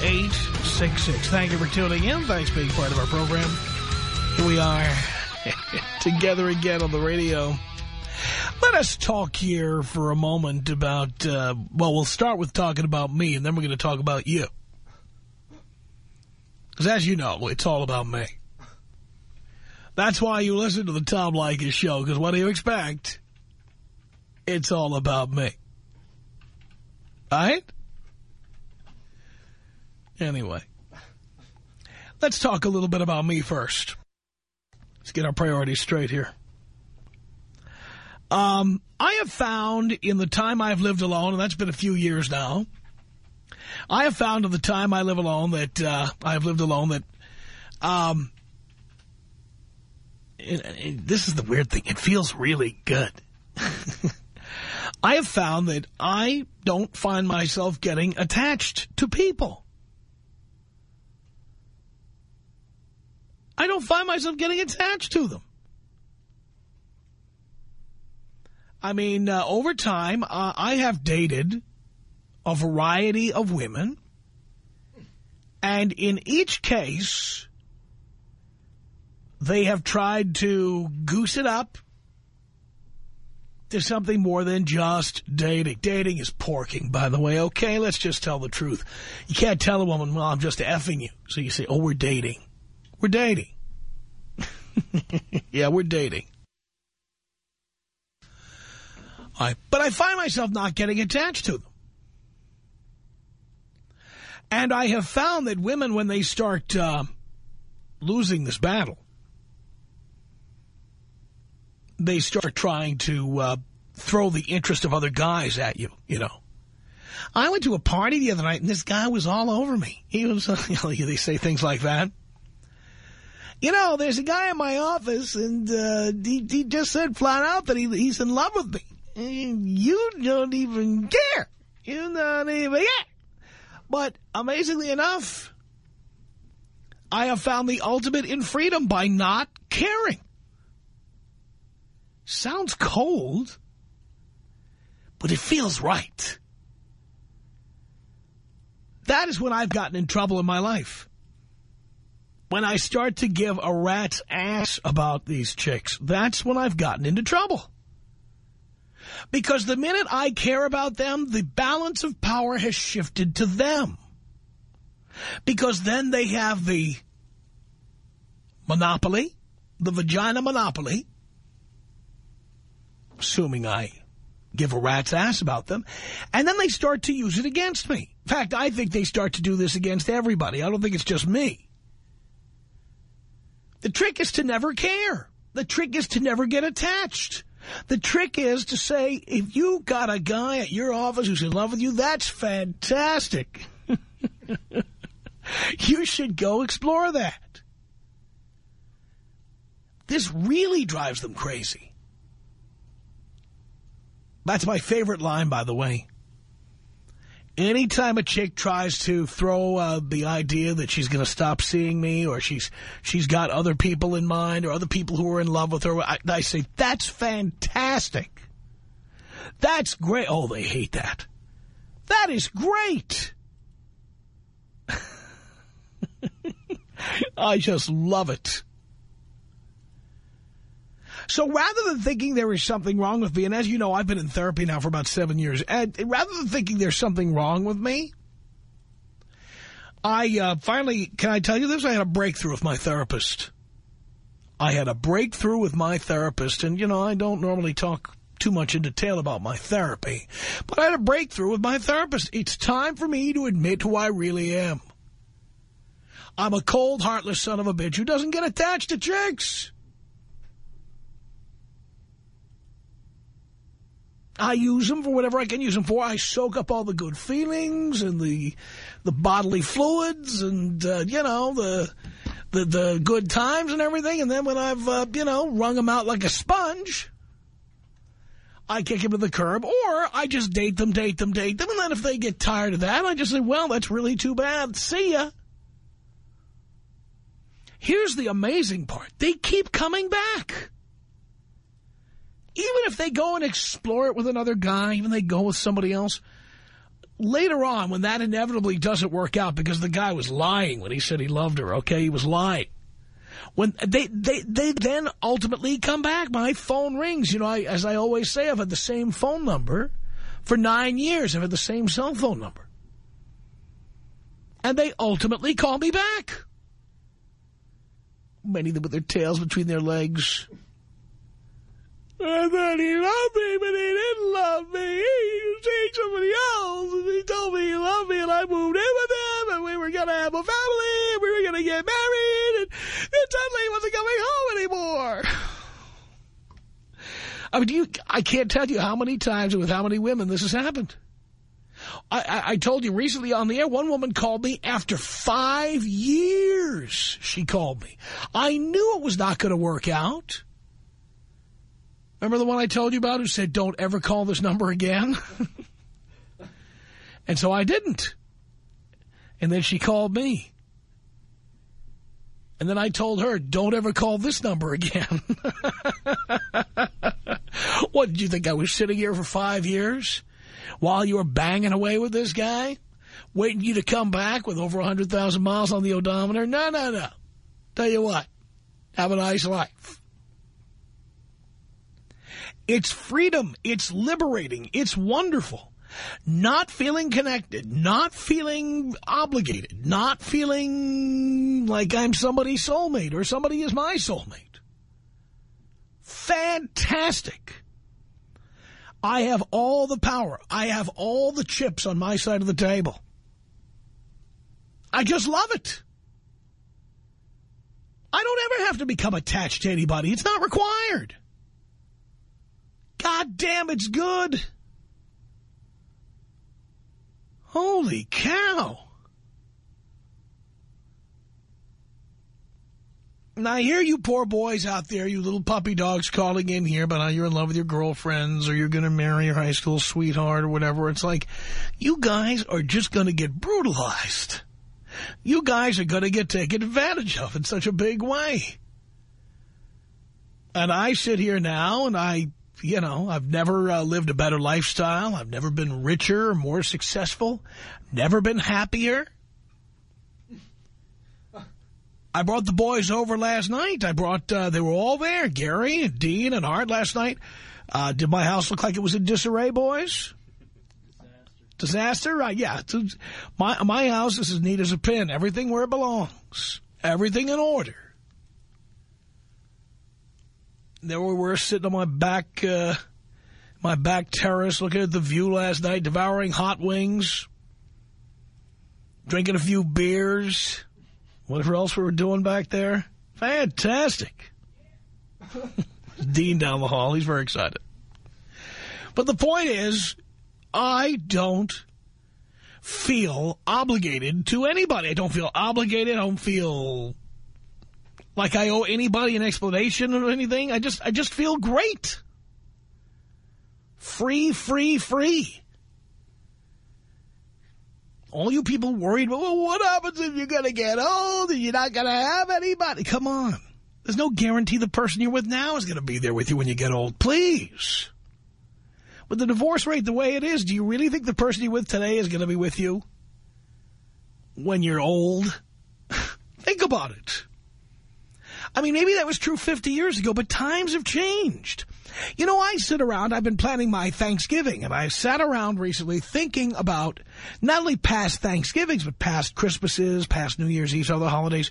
1-800-5800-866. Thank you for tuning in. Thanks for being part of our program. Here we are together again on the radio. Let us talk here for a moment about, uh, well, we'll start with talking about me, and then we're going to talk about you. Because as you know, it's all about me. That's why you listen to the Tom Leykis show, because what do you expect? It's all about me. All right? Anyway. Let's talk a little bit about me first. Let's get our priorities straight here. Um, I have found in the time I've lived alone, and that's been a few years now, I have found in the time I live alone that, uh, I've lived alone that, um, it, it, this is the weird thing. It feels really good. I have found that I don't find myself getting attached to people. I don't find myself getting attached to them. I mean, uh, over time, uh, I have dated a variety of women. And in each case, they have tried to goose it up to something more than just dating. Dating is porking, by the way. Okay, let's just tell the truth. You can't tell a woman, well, I'm just effing you. So you say, oh, we're dating. We're dating. yeah, we're dating. I, but I find myself not getting attached to them. And I have found that women, when they start uh, losing this battle, they start trying to uh, throw the interest of other guys at you, you know. I went to a party the other night, and this guy was all over me. He was, you know, they say things like that. You know, there's a guy in my office, and uh, he, he just said flat out that he, he's in love with me. And you don't even care. You don't even care. But amazingly enough, I have found the ultimate in freedom by not caring. Sounds cold, but it feels right. That is when I've gotten in trouble in my life. When I start to give a rat's ass about these chicks, that's when I've gotten into trouble. Because the minute I care about them, the balance of power has shifted to them. Because then they have the monopoly, the vagina monopoly, assuming I give a rat's ass about them, and then they start to use it against me. In fact, I think they start to do this against everybody. I don't think it's just me. The trick is to never care. The trick is to never get attached. The trick is to say, if you got a guy at your office who's in love with you, that's fantastic. you should go explore that. This really drives them crazy. That's my favorite line, by the way. Anytime a chick tries to throw uh, the idea that she's going to stop seeing me or she's she's got other people in mind or other people who are in love with her, I, I say, that's fantastic. That's great. Oh, they hate that. That is great. I just love it. So rather than thinking there is something wrong with me, and as you know, I've been in therapy now for about seven years, and rather than thinking there's something wrong with me, I uh, finally, can I tell you this? I had a breakthrough with my therapist. I had a breakthrough with my therapist, and, you know, I don't normally talk too much in detail about my therapy, but I had a breakthrough with my therapist. It's time for me to admit who I really am. I'm a cold, heartless son of a bitch who doesn't get attached to chicks. I use them for whatever I can use them for. I soak up all the good feelings and the the bodily fluids and, uh, you know, the, the the good times and everything. And then when I've, uh, you know, wrung them out like a sponge, I kick them to the curb. Or I just date them, date them, date them. And then if they get tired of that, I just say, well, that's really too bad. See ya. Here's the amazing part. They keep coming back. Even if they go and explore it with another guy, even they go with somebody else, later on, when that inevitably doesn't work out because the guy was lying when he said he loved her, okay, he was lying. When they, they, they then ultimately come back, my phone rings. You know, I, as I always say, I've had the same phone number for nine years. I've had the same cell phone number. And they ultimately call me back. Many of them with their tails between their legs. I thought he loved me, but he didn't love me. He dating somebody else, and he told me he loved me, and I moved in with him, and we were going to have a family, and we were going to get married, and, and suddenly he wasn't coming home anymore. I mean, you, I can't tell you how many times and with how many women this has happened. I, I, I told you recently on the air, one woman called me after five years. She called me. I knew it was not going to work out. Remember the one I told you about who said, don't ever call this number again? and so I didn't. And then she called me. And then I told her, don't ever call this number again. what, did you think I was sitting here for five years while you were banging away with this guy? Waiting you to come back with over 100,000 miles on the odometer? No, no, no. Tell you what, have a nice life. It's freedom. It's liberating. It's wonderful. Not feeling connected, not feeling obligated, not feeling like I'm somebody's soulmate or somebody is my soulmate. Fantastic. I have all the power. I have all the chips on my side of the table. I just love it. I don't ever have to become attached to anybody. It's not required. God damn, it's good. Holy cow. Now, I hear you poor boys out there, you little puppy dogs calling in here about how you're in love with your girlfriends or you're going to marry your high school sweetheart or whatever. It's like, you guys are just going to get brutalized. You guys are going to get taken advantage of in such a big way. And I sit here now and I you know, I've never uh, lived a better lifestyle. I've never been richer or more successful. Never been happier. I brought the boys over last night. I brought, uh, they were all there. Gary and Dean and Art last night. Uh, did my house look like it was in disarray, boys? Disaster. Disaster? Right, yeah. My, my house is as neat as a pin. Everything where it belongs. Everything in order there we were sitting on my back, uh, my back terrace, looking at the view last night, devouring hot wings, drinking a few beers, whatever else we were doing back there. Fantastic. Dean down the hall. He's very excited. But the point is, I don't feel obligated to anybody. I don't feel obligated. I don't feel like I owe anybody an explanation or anything. I just, I just feel great. Free, free, free. All you people worried, well, what happens if you're going to get old and you're not going to have anybody? Come on. There's no guarantee the person you're with now is going to be there with you when you get old. Please. With the divorce rate the way it is, do you really think the person you're with today is going to be with you when you're old? think about it. I mean, maybe that was true 50 years ago, but times have changed. You know, I sit around, I've been planning my Thanksgiving, and I've sat around recently thinking about not only past Thanksgivings, but past Christmases, past New Year's Eve, other holidays,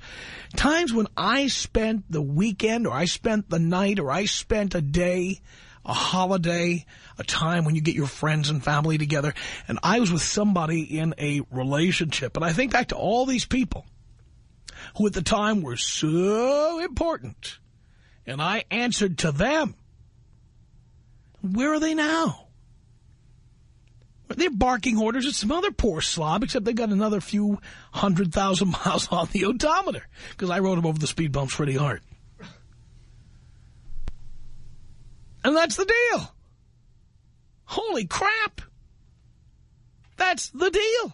times when I spent the weekend, or I spent the night, or I spent a day, a holiday, a time when you get your friends and family together, and I was with somebody in a relationship. And I think back to all these people who at the time were so important, and I answered to them where are they now? They're barking orders at some other poor slob, except they got another few hundred thousand miles on the odometer, because I rode them over the speed bumps pretty hard. And that's the deal. Holy crap. That's the deal.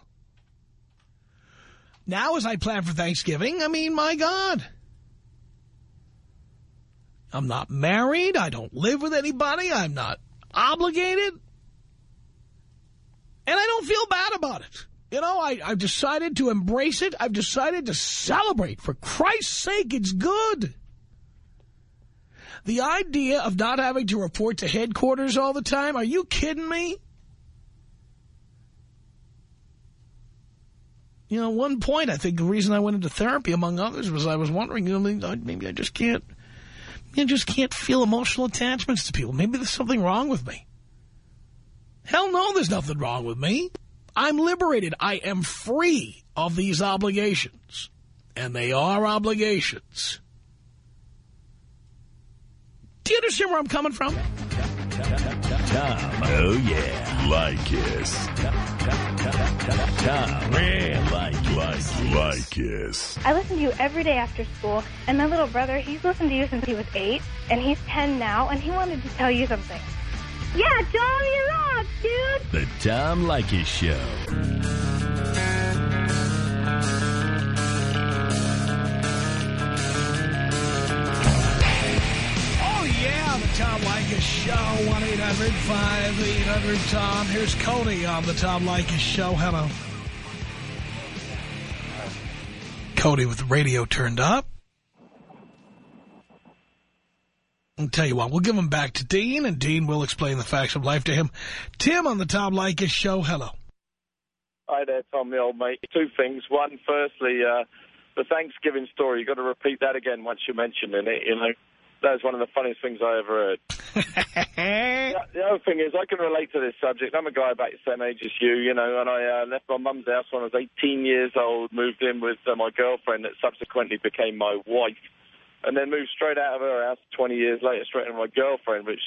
Now, as I plan for Thanksgiving, I mean, my God. I'm not married. I don't live with anybody. I'm not obligated. And I don't feel bad about it. You know, I, I've decided to embrace it. I've decided to celebrate. For Christ's sake, it's good. The idea of not having to report to headquarters all the time, are you kidding me? You know, one point, I think the reason I went into therapy, among others, was I was wondering, you know, maybe I just can't I just can't feel emotional attachments to people. Maybe there's something wrong with me. Hell no, there's nothing wrong with me. I'm liberated. I am free of these obligations. And they are obligations. Do you understand where I'm coming from? Tom, oh yeah, like Tom, really like, like, like yes. I listen to you every day after school, and my little brother, he's listened to you since he was eight, and he's ten now, and he wanted to tell you something. Yeah, Tom, you rock, dude! The Tom Leykis Show. Tom Leykis Show, 1-800-5800-TOM. Here's Cody on the Tom Leykis Show. Hello. Cody with the radio turned up. I'll tell you what, we'll give him back to Dean, and Dean will explain the facts of life to him. Tim on the Tom Leykis Show. Hello. Hi there, Tom, the old mate. Two things. One, firstly, uh, the Thanksgiving story. You've got to repeat that again once you mention it. You know, that's one of the funniest things I ever heard. the, the other thing is, I can relate to this subject. I'm a guy about the same age as you, you know, and I uh, left my mum's house when I was 18 years old, moved in with uh, my girlfriend that subsequently became my wife, and then moved straight out of her house 20 years later, straight into my girlfriend, which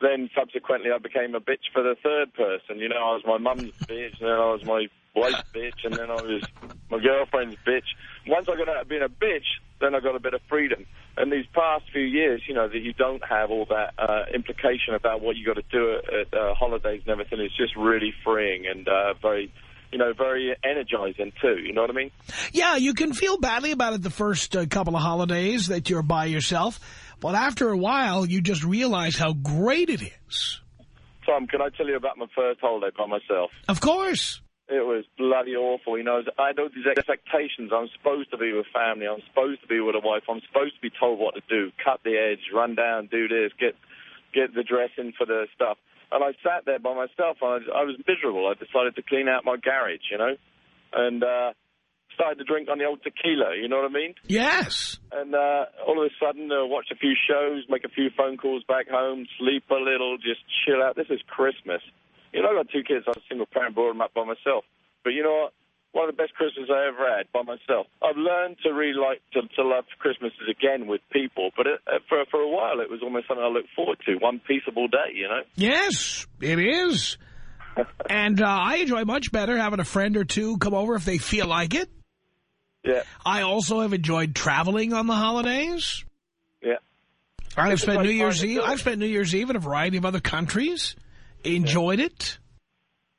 then subsequently I became a bitch for the third person. You know, I was my mum's bitch, and then I was my wife's bitch, and then I was my girlfriend's bitch. Once I got out of being a bitch, then I got a bit of freedom. And these past few years, you know, that you don't have all that uh, implication about what you got to do at, at uh, holidays and everything. It's just really freeing and uh, very, you know, very energizing too. You know what I mean? Yeah, you can feel badly about it the first uh, couple of holidays that you're by yourself. But after a while, you just realize how great it is. Tom, can I tell you about my first holiday by myself? Of course. It was bloody awful. You know, I had all these expectations. I'm supposed to be with family. I'm supposed to be with a wife. I'm supposed to be told what to do, cut the edge, run down, do this, get get the dressing for the stuff. And I sat there by myself. And I, I was miserable. I decided to clean out my garage, you know, and uh, started to drink on the old tequila. You know what I mean? Yes. And uh, all of a sudden, uh, watch a few shows, make a few phone calls back home, sleep a little, just chill out. This is Christmas. You know, I got two kids. I'm a single parent, brought them up by myself. But you know what? One of the best Christmases I ever had by myself. I've learned to really like to, to love Christmases again with people, but it, uh, for for a while it was almost something I looked forward to. One peaceable day, you know. Yes, it is. and uh, I enjoy much better having a friend or two come over if they feel like it. Yeah. I also have enjoyed traveling on the holidays. Yeah. I've spent New Year's Eve. I've spent New Year's Eve in a variety of other countries. Enjoyed it.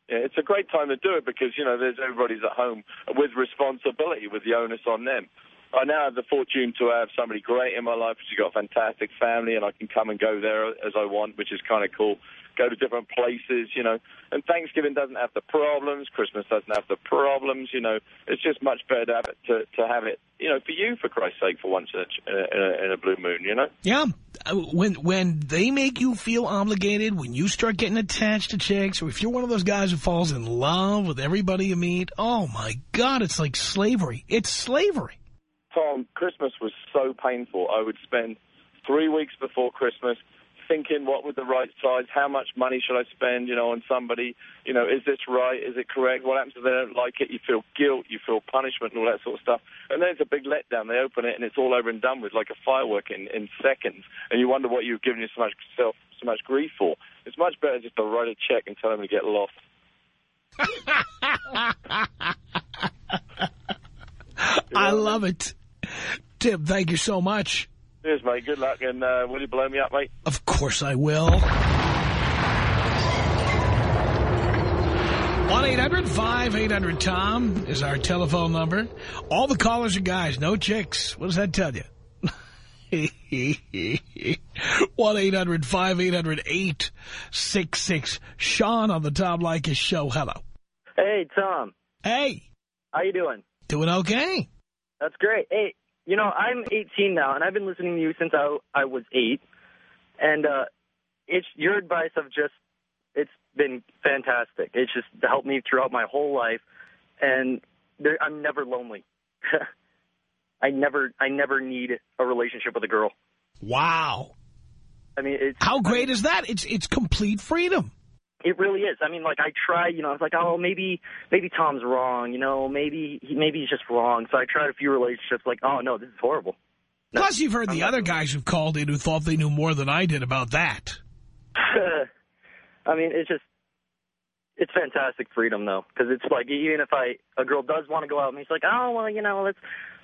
Yeah, it's a great time to do it because, you know, there's everybody's at home with responsibility, with the onus on them. I now have the fortune to have somebody great in my life who's got a fantastic family and I can come and go there as I want, which is kind of cool. Go to different places, you know. And Thanksgiving doesn't have the problems. Christmas doesn't have the problems, you know. It's just much better to have it, to, to have it, you know, for you, for Christ's sake, for once in a, in a, in a blue moon, you know. Yeah. When when they make you feel obligated, when you start getting attached to chicks, or if you're one of those guys who falls in love with everybody you meet, oh, my God, it's like slavery. It's slavery. Tom, Christmas was so painful. I would spend three weeks before Christmas thinking what was the right size, how much money should I spend, you know, on somebody, you know, is this right, is it correct, what happens if they don't like it, you feel guilt, you feel punishment and all that sort of stuff. And then it's a big letdown, they open it and it's all over and done with like a firework in, in seconds, and you wonder what you've given yourself so much grief for. It's much better just to write a check and tell them to get lost. I love it. Tim, thank you so much. Cheers, mate. Good luck, and uh, will you blow me up, mate? Of course I will. 1-800-5800-TOM is our telephone number. All the callers are guys, no chicks. What does that tell you? 1-800-5800-866. Sean on the Tom Leykis show. Hello. Hey, Tom. Hey. How you doing? Doing okay. That's great. Hey, you know, I'm 18 now, and I've been listening to you since I, I was 8. And uh, it's your advice of just, it's been fantastic. It's just helped me throughout my whole life, and there, I'm never lonely. I never, I never need a relationship with a girl. Wow. I mean, it's How great I mean, is that? It's it's complete freedom. It really is. I mean, like I try, you know, I was like, oh, maybe, maybe Tom's wrong. You know, maybe, he, maybe he's just wrong. So I tried a few relationships. Like, oh no, this is horrible. No, Plus, you've heard I'm the other doing guys who've called in who thought they knew more than I did about that. I mean, it's just, it's fantastic freedom though, because it's like even if I a girl does want to go out me, it's like, oh well, you know, let's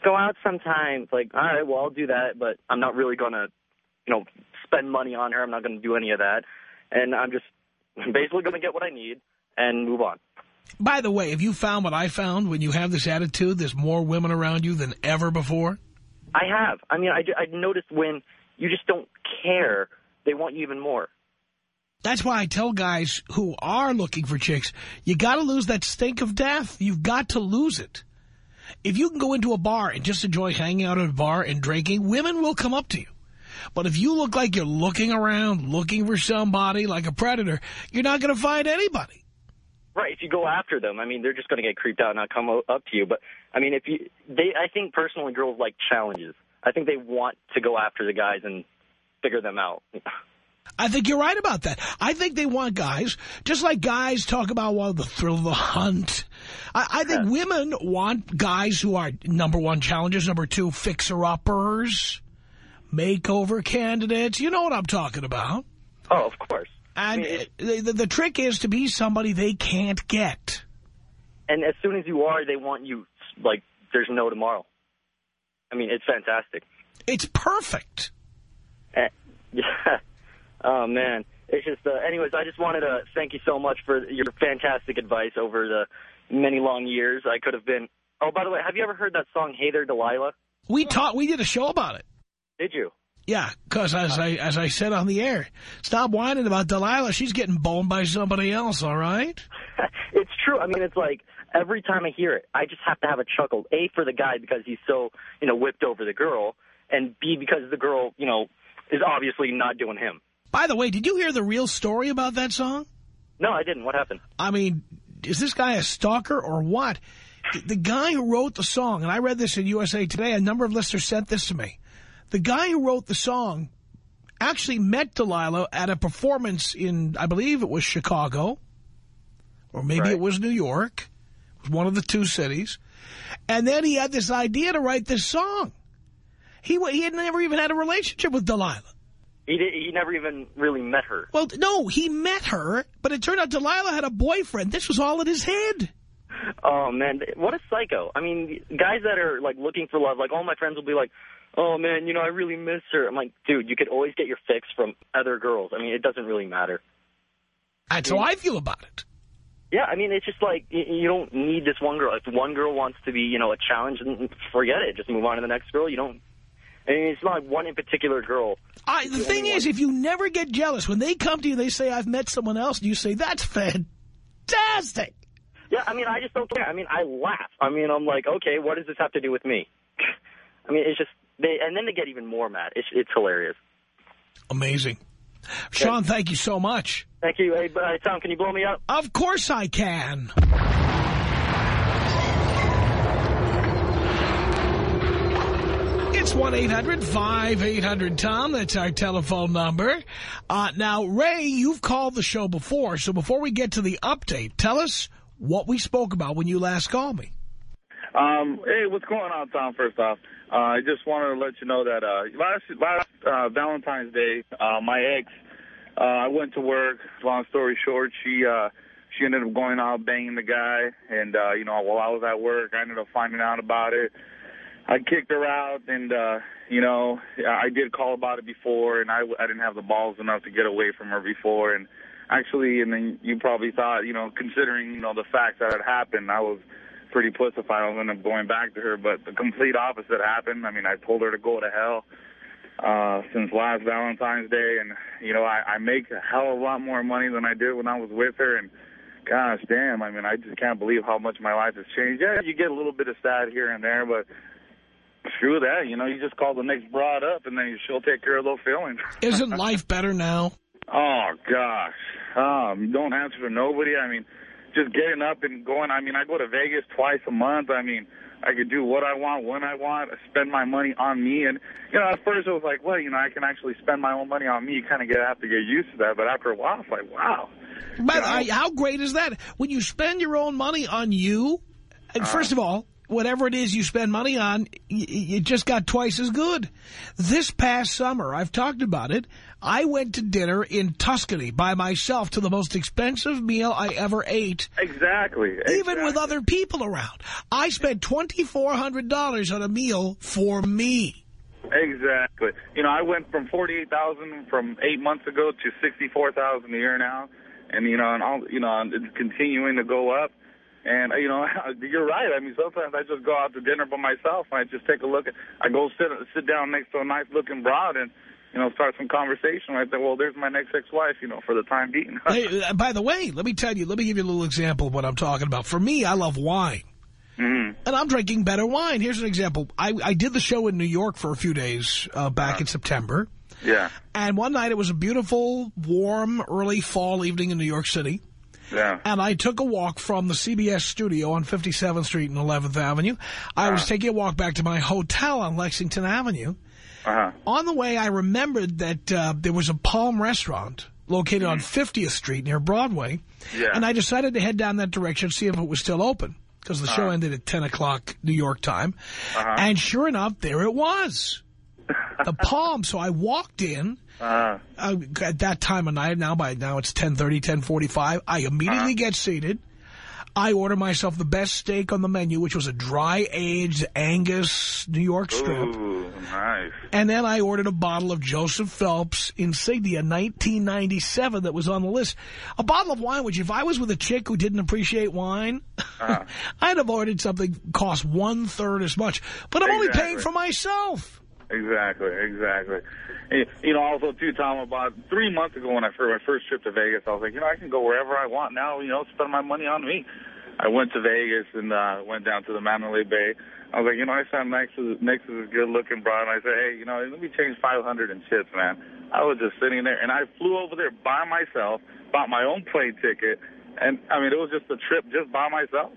go out sometime. It's like, all right, well, I'll do that, but I'm not really gonna, you know, spend money on her. I'm not gonna do any of that, and I'm just basically gonna get what I need and move on. By the way, have you found what I found when you have this attitude? There's more women around you than ever before. I have. I mean, I, I noticed when you just don't care, they want you even more. That's why I tell guys who are looking for chicks, you got to lose that stink of death. You've got to lose it. If you can go into a bar and just enjoy hanging out at a bar and drinking, women will come up to you. But if you look like you're looking around, looking for somebody like a predator, you're not going to find anybody. Right. If you go after them, I mean, they're just going to get creeped out and not come up to you. But I mean, if you, they, I think personally, girls like challenges. I think they want to go after the guys and figure them out. I think you're right about that. I think they want guys, just like guys talk about well, the thrill of the hunt. I, I think women want guys who are, number one, challengers, number two, fixer-uppers, makeover candidates. You know what I'm talking about. Oh, of course. And I mean, it- the, the, the trick is to be somebody they can't get. And as soon as you are, they want you like there's no tomorrow. I mean, it's fantastic. It's perfect. Eh, Yeah. Oh man. It's just. Uh, anyways, I just wanted to thank you so much for your fantastic advice over the many long years. I could have been. Oh, by the way, have you ever heard that song "Hey There, Delilah"? We taught, we did a show about it. Did you? Yeah, because as I as I said on the air, stop whining about Delilah. She's getting boned by somebody else, all right? it's true. I mean, it's like every time I hear it, I just have to have a chuckle. A for the guy because he's so you know whipped over the girl, and B because the girl you know is obviously not doing him. By the way, did you hear the real story about that song? No, I didn't. What happened? I mean, is this guy a stalker or what? The, the guy who wrote the song, and I read this in USA Today, a number of listeners sent this to me. The guy who wrote the song actually met Delilah at a performance in, I believe it was Chicago, or maybe Right. it was New York. It was one of the two cities. And then he had this idea to write this song. He, he had never even had a relationship with Delilah. He did, he never even really met her. Well, no, he met her, but it turned out Delilah had a boyfriend. This was all in his head. Oh man, what a psycho! I mean, guys that are like looking for love, like all my friends will be like, "Oh man, you know, I really miss her." I'm like, dude, you could always get your fix from other girls. I mean, it doesn't really matter. That's how I feel about it. Yeah, I mean, it's just like you don't need this one girl. If one girl wants to be, you know, a challenge, then forget it. Just move on to the next girl. You don't. I mean, it's not like one in particular girl. I, the thing is, if you never get jealous, when they come to you, they say, I've met someone else, and you say, that's fantastic. Yeah, I mean, I just don't care. I mean, I laugh. I mean, I'm like, okay, what does this have to do with me? I mean, it's just they, and then they get even more mad. It's it's hilarious. Amazing. Sean, thank you so much. Thank you. Hey, uh, Tom, can you blow me up? Of course I can. It's 1-800-5800-TOM. That's our telephone number. Uh, now, Ray, you've called the show before, so before we get to the update, tell us what we spoke about when you last called me. Um, hey, what's going on, Tom? First off, uh, I just wanted to let you know that uh, last last uh, Valentine's Day, uh, my ex, uh, I went to work. Long story short, she uh, she ended up going out banging the guy, and uh, you know, while I was at work, I ended up finding out about it. I kicked her out, and uh, you know, I did call about it before, and I I didn't have the balls enough to get away from her before, and actually, and then you probably thought, you know, considering you know the fact that it happened, I was pretty pussified. I was end up going back to her, but the complete opposite happened. I mean, I told her to go to hell uh, since last Valentine's Day, and you know, I, I make a hell of a lot more money than I did when I was with her, and gosh damn, I mean, I just can't believe how much my life has changed. Yeah, you get a little bit of sad here and there, but screw that. You know, you just call the next broad up, and then she'll take care of those feelings. Isn't life better now? Oh gosh, um, don't answer to nobody. I mean, just getting up and going. I mean, I go to Vegas twice a month. I mean, I could do what I want when I want. spend my money on me, and you know, at first it was like, well, you know, I can actually spend my own money on me. You kind of get have to get used to that. But after a while, it's like, wow. But You know? I, how great is that? When you spend your own money on you, and first of all, whatever it is you spend money on, y- y- it just got twice as good. This past summer, I've talked about it, I went to dinner in Tuscany by myself to the most expensive meal I ever ate, Exactly. even with other people around. I spent $2,400 on a meal for me. Exactly. You know, I went from forty-eight thousand from eight months ago to sixty-four thousand a year now, and you know, and all you know, and it's continuing to go up. And you know, you're right. I mean, sometimes I just go out to dinner by myself. And I just take a look at. I go sit sit down next to a nice-looking broad and. You know, start some conversation right there. Well, there's my next ex-wife, you know, for the time being. Hey, uh, by the way, let me tell you, let me give you a little example of what I'm talking about. For me, I love wine. Mhm. And I'm drinking better wine. Here's an example. I, I did the show in New York for a few days uh, back in September. Yeah, And one night it was a beautiful, warm, early fall evening in New York City. yeah. And I took a walk from the CBS studio on 57th Street and 11th Avenue. I was taking a walk back to my hotel on Lexington Avenue. Uh-huh. On the way, I remembered that uh, there was a Palm restaurant located on 50th Street near Broadway. Yeah. And I decided to head down that direction, to see if it was still open, because the show ended at 10 o'clock New York time. And sure enough, there it was. The Palm. So I walked in. Uh, Uh, at that time of night, now by now it's 10.30, 10.45. I immediately get seated. I order myself the best steak on the menu, which was a dry-aged Angus New York strip. ooh, nice. And then I ordered a bottle of Joseph Phelps Insignia 1997 that was on the list. A bottle of wine, which if I was with a chick who didn't appreciate wine, ah. I'd have ordered something cost one-third as much. But I'm only paying for myself. Exactly, exactly. And, You know, also too, Tom. About three months ago, when I first my first trip to Vegas, I was like, you know, I can go wherever I want now. You know, spend my money on me. I went to Vegas and uh, went down to the Mandalay Bay. I was like, you know, I sat next to next to this good-looking broad, and I said, hey, you know, let me change 500 in chips, man. I was just sitting there, and I flew over there by myself, bought my own plane ticket, and I mean, it was just a trip just by myself.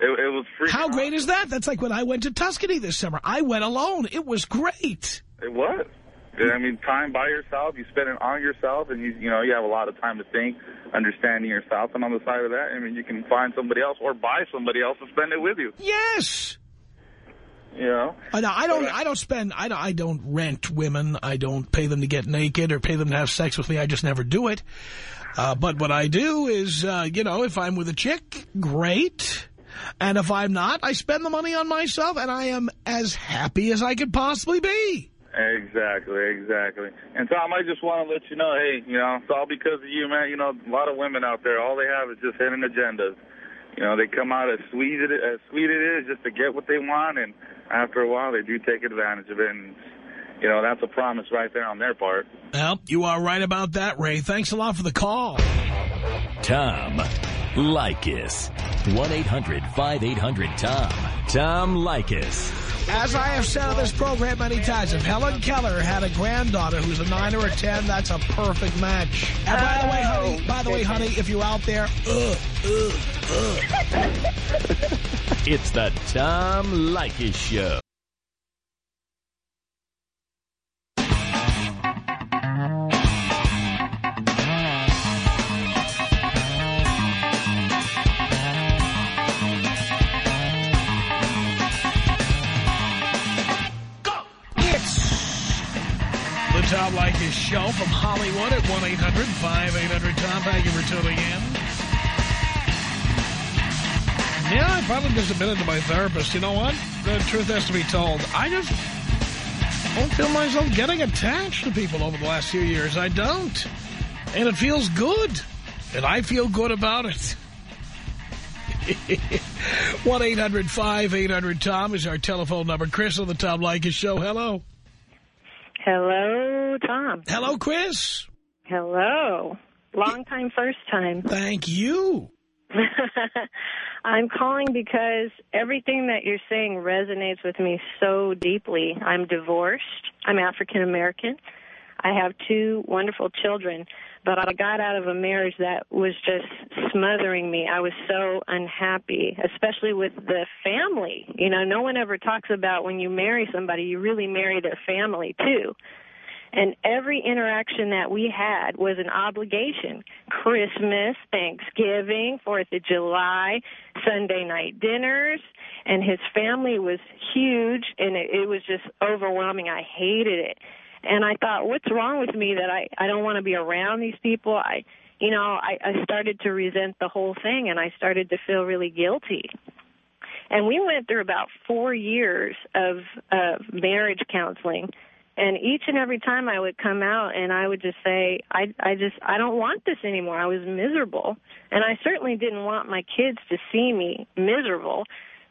It, it was free. How great is that? That's like when I went to Tuscany this summer. I went alone. It was great. It was. I mean, time by yourself, you spend it on yourself, and you you know you have a lot of time to think, understanding yourself, and on the side of that, I mean, you can find somebody else or buy somebody else to spend it with you. Yes. You know, I I don't. I don't spend. I don't. I don't rent women. I don't pay them to get naked or pay them to have sex with me. I just never do it. Uh, but what I do is, uh, you know, if I'm with a chick, great. And if I'm not, I spend the money on myself, and I am as happy as I could possibly be. exactly, exactly. And Tom, I just want to let you know, hey, you know, it's all because of you, man. You know, a lot of women out there, all they have is just hidden agendas. You know, they come out as sweet it as sweet it is just to get what they want, and after a while, they do take advantage of it. And you know, that's a promise right there on their part. Well, you are right about that, Ray. Thanks a lot for the call. Tom Leykis. 1-800-5800-TOM. Tom Leykis. As I have said on this program many times, if Helen Keller had a granddaughter who's a 9 or a 10, that's a perfect match. And by the way, honey, by the way, honey, if you're out there, uh, uh, uh. It's the Tom Leykis Show. Show from Hollywood at 1-800-5800-TOM. Thank you for tuning in. Yeah, I probably just admitted to my therapist, you know what? The truth has to be told. I just don't feel myself getting attached to people over the last few years. I don't. And it feels good. And I feel good about it. 1-800-5800-TOM is our telephone number. Chris on the Tom Leykis Show. Hello. Hello, Tom. Hello, Chris. Hello. Long time, first time. Thank you. I'm calling because everything that you're saying resonates with me so deeply. I'm divorced. I'm African American. I have two wonderful children, but I got out of a marriage that was just smothering me. I was so unhappy, especially with the family. You know, no one ever talks about when you marry somebody, you really marry their family too. And every interaction that we had was an obligation. Christmas, Thanksgiving, Fourth of July, Sunday night dinners. And his family was huge and it, it was just overwhelming. I hated it. And I thought, what's wrong with me that I, I don't want to be around these people? I, you know, I, I started to resent the whole thing and I started to feel really guilty. And we went through about four years of uh, marriage counseling. And each and every time I would come out and I would just say, I, I just, I don't want this anymore. I was miserable. And I certainly didn't want my kids to see me miserable.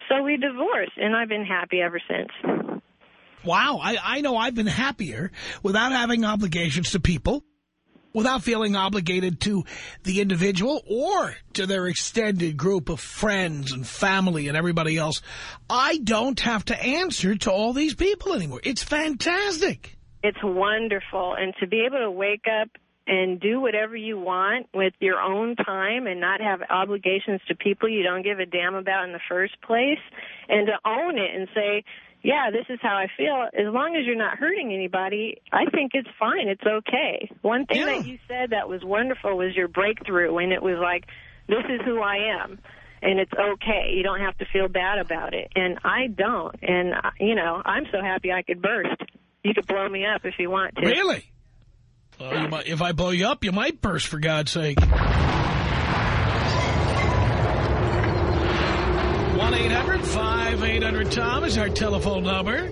So we divorced and I've been happy ever since. Wow, I, I know I've been happier without having obligations to people, without feeling obligated to the individual or to their extended group of friends and family and everybody else. I don't have to answer to all these people anymore. It's fantastic. It's wonderful. And to be able to wake up and do whatever you want with your own time and not have obligations to people you don't give a damn about in the first place and to own it and say, yeah, this is how I feel. As long as you're not hurting anybody, I think it's fine. It's okay. One thing Yeah. that you said that was wonderful was your breakthrough, and it was like, this is who I am. And it's okay. You don't have to feel bad about it. And I don't. And, you know, I'm so happy I could burst. You could blow me up if you want to. Really? Well, you might, if I blow you up, you might burst, for God's sake. 1-800-5800-TOM is our telephone number.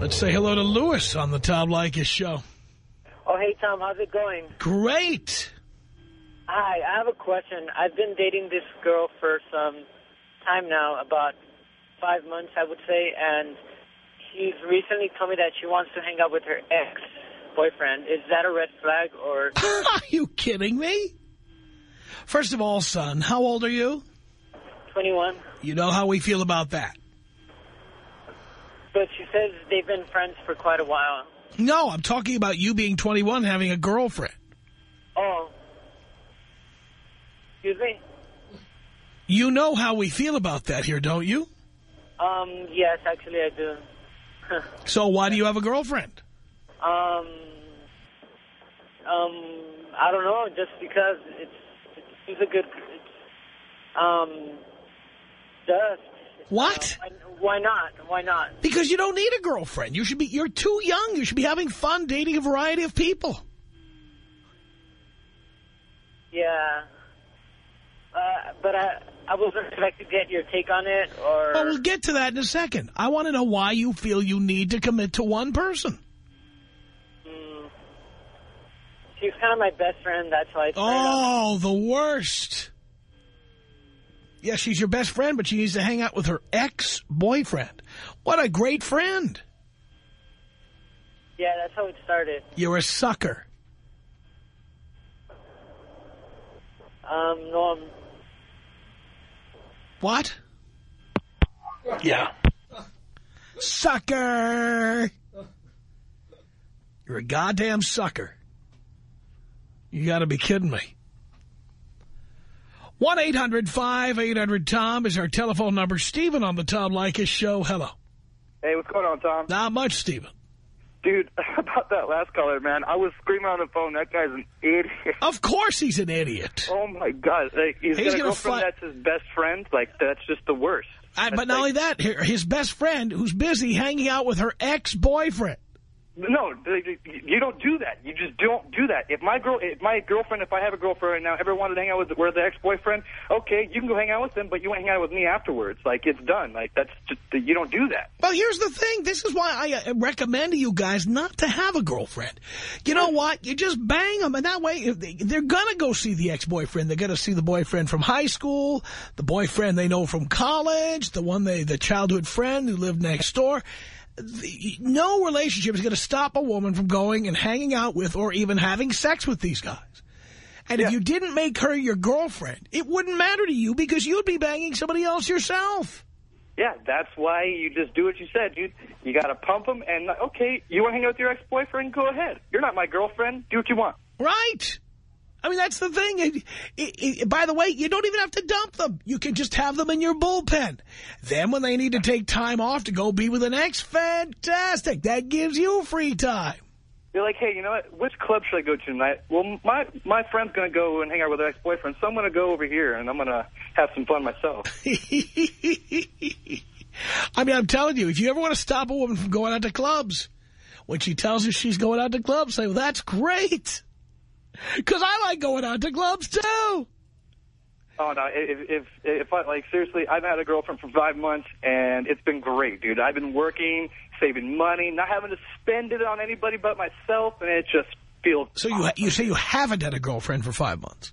Let's say hello to Lewis on the Tom Leykis show. Oh, hey, Tom, how's it going? Great. Hi, I have a question. I've been dating this girl for some time now, about five months, I would say, and she's recently told me that she wants to hang out with her ex-boyfriend. Is that a red flag or... Are you kidding me? First of all, son, how old are you? 21? You know how we feel about that. But she says they've been friends for quite a while. No, I'm talking about you being 21 having a girlfriend. Oh. Excuse me? You know how we feel about that here, don't you? Um, yes, actually I do. So why do you have a girlfriend? um, um, I don't know, just because it's, it's she's a good, it's, um, just. What? Why, why not? Why not? Because you don't need a girlfriend. You should be, you're too young. You should be having fun dating a variety of people. Yeah. Uh, but I, I wasn't expecting to get your take on it, or... Well, we'll get to that in a second. I want to know why you feel you need to commit to one person. Mm, she's kind of my best friend, that's why I Oh, the worst. Yeah, she's your best friend, but she needs to hang out with her ex-boyfriend. What a great friend. Yeah, that's how it started. You're a sucker. Um, no, I'm... What? Yeah. Sucker! You're a goddamn sucker. You gotta be kidding me. 1-800-5800-TOM is our telephone number. Stephen on the Tom Leykis show. Hello. Hey, what's going on, Tom? Not much, Stephen. Dude, about that last caller, man, I was screaming on the phone, that guy's an idiot. Of course he's an idiot. Oh, my God. Like, he's, He's a gonna girlfriend fi- that's his best friend. Like, that's just the worst. I, That's but not like- only that, his best friend who's busy hanging out with her ex-boyfriend. No, you don't do that. You just don't do that. If my girl, if my girlfriend, if I have a girlfriend right now, ever wanted to hang out with, with the ex-boyfriend, okay, you can go hang out with them, but you won't hang out with me afterwards. Like, it's done. Like, that's just, you don't do that. Well, here's the thing. This is why I uh, recommend to you guys not to have a girlfriend. You know what? You just bang them, and that way they're to go see the ex-boyfriend. They're to see the boyfriend from high school, the boyfriend they know from college, the one they, the childhood friend who lived next door. The, no relationship is going to stop a woman from going and hanging out with or even having sex with these guys. And if you didn't make her your girlfriend, it wouldn't matter to you because you'd be banging somebody else yourself. Yeah, that's why you just do what you said, dude. You got to pump them, and okay, you want to hang out with your ex-boyfriend? Go ahead. You're not my girlfriend. Do what you want. Right. I mean, that's the thing. It, it, it, by the way, you don't even have to dump them. You can just have them in your bullpen. Then when they need to take time off to go be with an ex, fantastic. That gives you free time. You're like, hey, you know what? Which club should I go to tonight? Well, my my friend's going to go and hang out with her ex-boyfriend, so I'm going to go over here, and I'm going to have some fun myself. I mean, I'm telling you, if you ever want to stop a woman from going out to clubs, when she tells you she's going out to clubs, say, well, that's great. Because I like going out to clubs, too. Oh, no, if, if, if I, like, seriously, I've had a girlfriend for five months, and it's been great, dude. I've been working, saving money, not having to spend it on anybody but myself, and it just feels So you you say you haven't had a girlfriend for five months.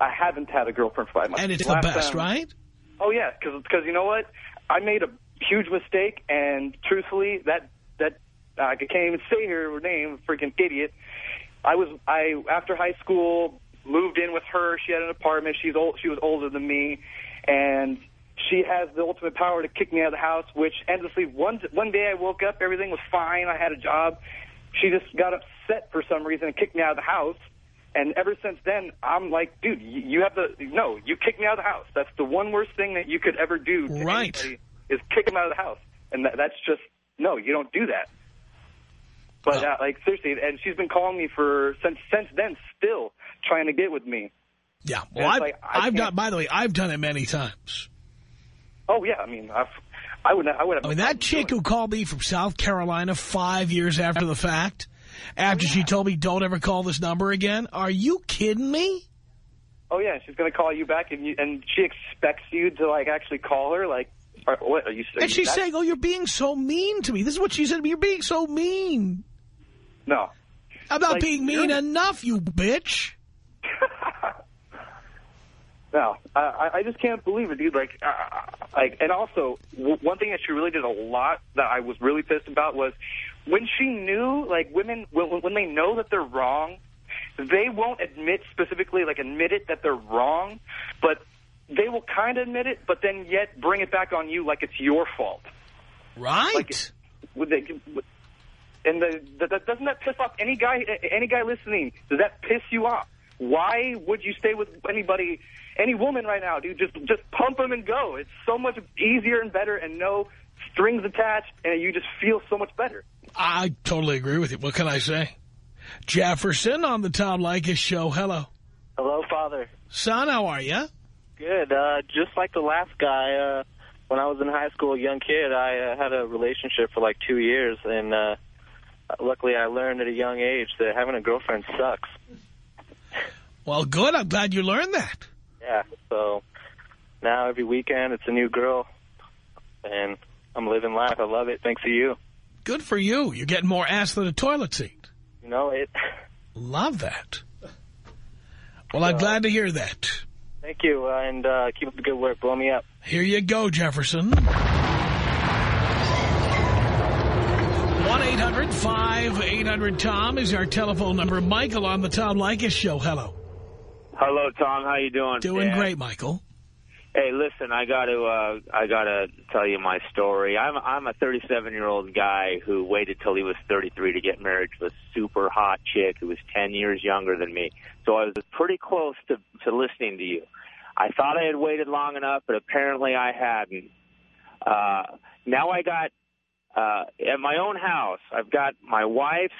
I haven't had a girlfriend for five months. And it's the best, time- right? Oh yeah, because you know what? I made a huge mistake, and truthfully, that that uh, I can't even say her name, freaking idiot. I was I after high school moved in with her. She had an apartment. She's old. She was older than me, and she has the ultimate power to kick me out of the house. Which endlessly one one day I woke up, everything was fine. I had a job. She just got upset for some reason and kicked me out of the house. And ever since then, I'm like, dude, you, you have the no. You kick me out of the house. That's the one worst thing that you could ever do. To Right. anybody is kick them out of the house, and that, that's just no. You don't do that. But uh, like seriously, and she's been calling me for since since then, still trying to get with me. Yeah. Well, I've, like, I've done, by the way, I've done it many times. Oh yeah, I mean, I've, I would I would have. I mean, that chick who called me from South Carolina five years after the fact, after she told me don't ever call this number again, are you kidding me? Oh yeah, she's gonna call you back, and you, and she expects you to like actually call her. Like, what are you? Are And she's saying, oh, you're being so mean to me. This is what she said to me. You're being so mean. no. I'm not Like, being mean enough, you bitch. No, I, I- I just can't believe it, dude. Like, uh, like, and also w one thing that she really did a lot that I was really pissed about was when she knew, like, women when, when they know that they're wrong, they won't admit specifically, like, admit it that they're wrong, but they will kind of admit it, but then yet bring it back on you like it's your fault. Right. Would they? And the, the, the, doesn't that piss off any guy? Any guy listening? Does that piss you off? Why would you stay with anybody, any woman right now, dude? Just just pump them and go. It's so much easier and better, and no strings attached, and you just feel so much better. I totally agree with you. What can I say? Jefferson on the Tom Leykis show. Hello. Hello, Father. Son, how are you? Good. Uh, just like the last guy, uh, when I was in high school, a young kid, I uh, had a relationship for like two years, and uh, luckily I learned at a young age that having a girlfriend sucks. Well, good. I'm glad you learned that. Yeah, so now every weekend it's a new girl, and I'm living life. I love it. Thanks to you. Good for you. You're getting more ass than a toilet seat. You know it. Love that. Well, I'm glad to hear that. Thank you, uh, and uh, keep up the good work. Blow me up. Here you go, Jefferson. 1-800-5800-TOM is our telephone number. Michael on the Tom Leykis show. Hello. Hello, Tom. How you doing? Doing Dad? great, Michael. Hey, listen, I got to uh, I got to tell you my story. I'm I'm a 37 year old guy who waited till he was 33 to get married to a super hot chick who was 10 years younger than me. So I was pretty close to to listening to you. I thought I had waited long enough, but apparently I hadn't. Uh, now I got uh, at my own house. I've got my wife's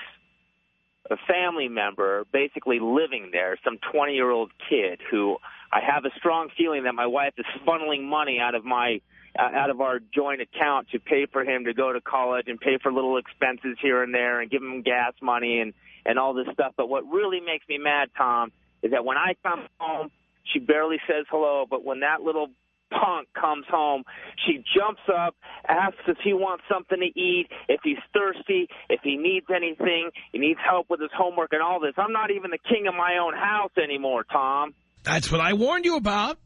a family member basically living there, some 20 year old kid who I have a strong feeling that my wife is funneling money out of my uh, out of our joint account to pay for him to go to college and pay for little expenses here and there and give him gas money and and all this stuff. But what really makes me mad, Tom, is that when I come home, she barely says hello. But when that little punk comes home, she jumps up, asks if he wants something to eat, if he's thirsty, if he needs anything, he needs help with his homework and all this. I'm not even the king of my own house anymore, Tom. That's what I warned you about.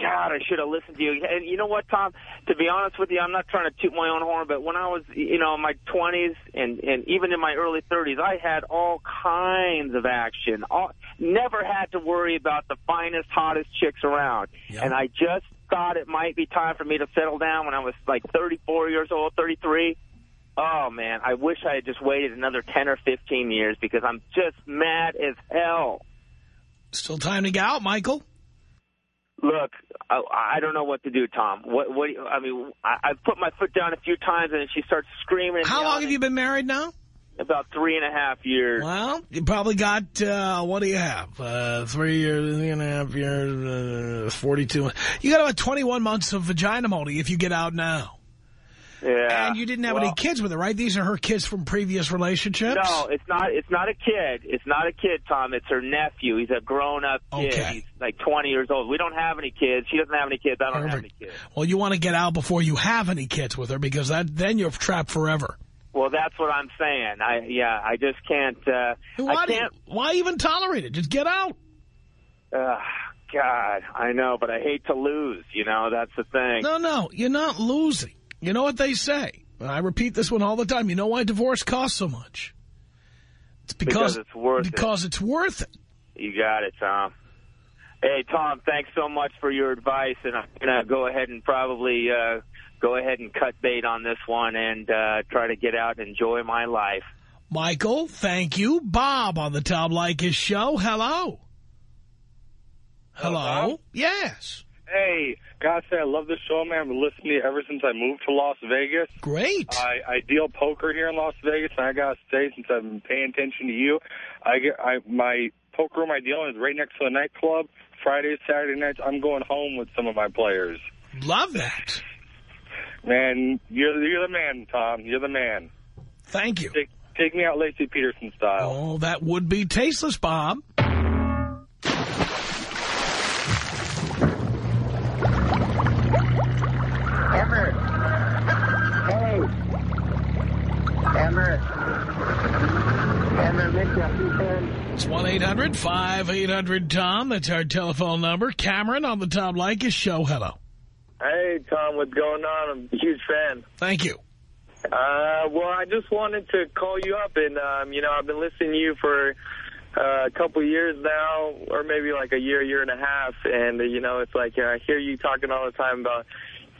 God, I should have listened to you. And you know what, Tom? To be honest with you, I'm not trying to toot my own horn, but when I was, you know, in my 20s and, and even in my early 30s, I had all kinds of action. All, never had to worry about the finest, hottest chicks around. Yep. And I just thought it might be time for me to settle down when I was like 34 years old, 33. Oh, man, I wish I had just waited another 10 or 15 years because I'm just mad as hell. Still time to get out, Michael. Look, I, I don't know what to do, Tom. What? What? I mean, I, I've put my foot down a few times, and she starts screaming. How long have you been married now? About three and a half years. Well, you probably got, uh, what do you have? Uh, three years, three and a half years, uh, 42. You got about 21 months of vagina moldy if you get out now. Yeah. And you didn't have Well, any kids with her, right? These are her kids from previous relationships? No, it's not. It's not a kid. It's not a kid, Tom. It's her nephew. He's a grown-up kid. Okay. He's like 20 years old. We don't have any kids. She doesn't have any kids. I don't have any kids. Well, you want to get out before you have any kids with her because that then you're trapped forever. Well, that's what I'm saying. I yeah. I just can't. Uh, Why, I do you- can't. why even tolerate it? Just get out. Uh, God, I know, but I hate to lose. You know, that's the thing. No, no, you're not losing. You know what they say? I repeat this one all the time. You know why divorce costs so much? It's because, Because it's worth it. because it's worth it. You got it, Tom. Hey, Tom, thanks so much for your advice, and I'm going to go ahead and probably uh, go ahead and cut bait on this one and uh, try to get out and enjoy my life. Michael, thank you. Bob on the Tom Leykis show. Hello. Hello. Yes. Hey, gotta say, I love this show, man. I've been listening to you ever since I moved to Las Vegas. Great. I, I deal poker here in Las Vegas, and I gotta say, since I've been paying attention to you, I get I my poker room I deal in is right next to a nightclub. Fridays, Saturday nights, I'm going home with some of my players. Love that. Man, you're you're the man, Tom. You're the man. Thank you. Take take me out Laci Peterson style. Oh, that would be tasteless, Bob. It's 1-800-5800-TOM. That's our telephone number. Cameron on the Tom Leykis show. Hello. Hey, Tom, what's going on? I'm a huge fan. Thank you. Uh, well, I just wanted to call you up, and, um, you know, I've been listening to you for uh, a couple years now, or maybe like a year, year and a half, and, uh, you know, it's like uh, I hear you talking all the time about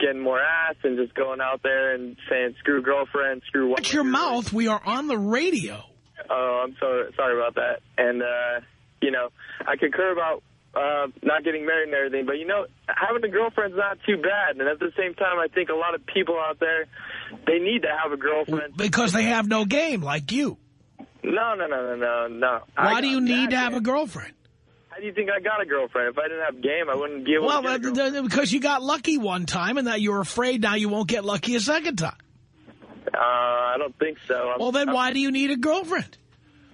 getting more ass and just going out there and saying screw girlfriend, screw Watch your mouth. We are on the radio. Oh, I'm so sorry about that. And, uh, you know, I concur about uh, not getting married and everything, but, you know, having a girlfriend's not too bad. And at the same time, I think a lot of people out there, they need to have a girlfriend. Because they have no game like you. No, no, no, no, no, no. Why I do you need to have a girlfriend? How do you think I got a girlfriend? If I didn't have game, I wouldn't be able Well, to a uh, because you got lucky one time and that you're afraid now you won't get lucky a second time. Uh, I don't think so. I'm, Well, then why do you need a girlfriend?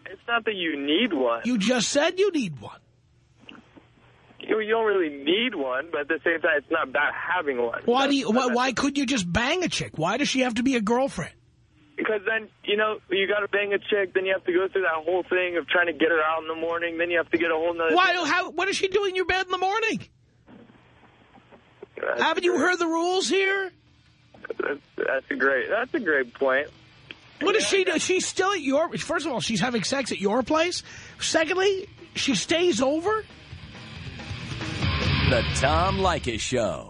It's not that you need one. You just said you need one. You, you don't really need one, but at the same time, it's not bad having one. Why do you? Why, why couldn't you just bang a chick? Why does she have to be a girlfriend? Because then, you know, you got to bang a chick, then you have to go through that whole thing of trying to get her out in the morning, then you have to get a whole nother... Why? How? What does she doing in your bed in the morning? That's Haven't you heard the rules here? That's, that's a great, that's a great point. What does she do? She's still at your... First of all, she's having sex at your place. Secondly, she stays over. The Tom Leykis Show.